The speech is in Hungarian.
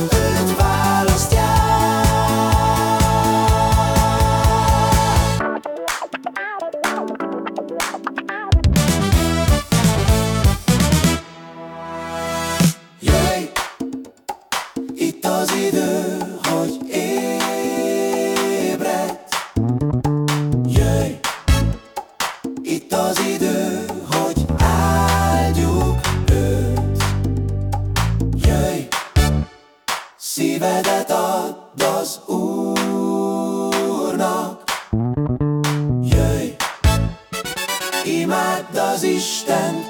Hey, hey. Szívedet add az Úrnak. Jöjj, imádd az Istent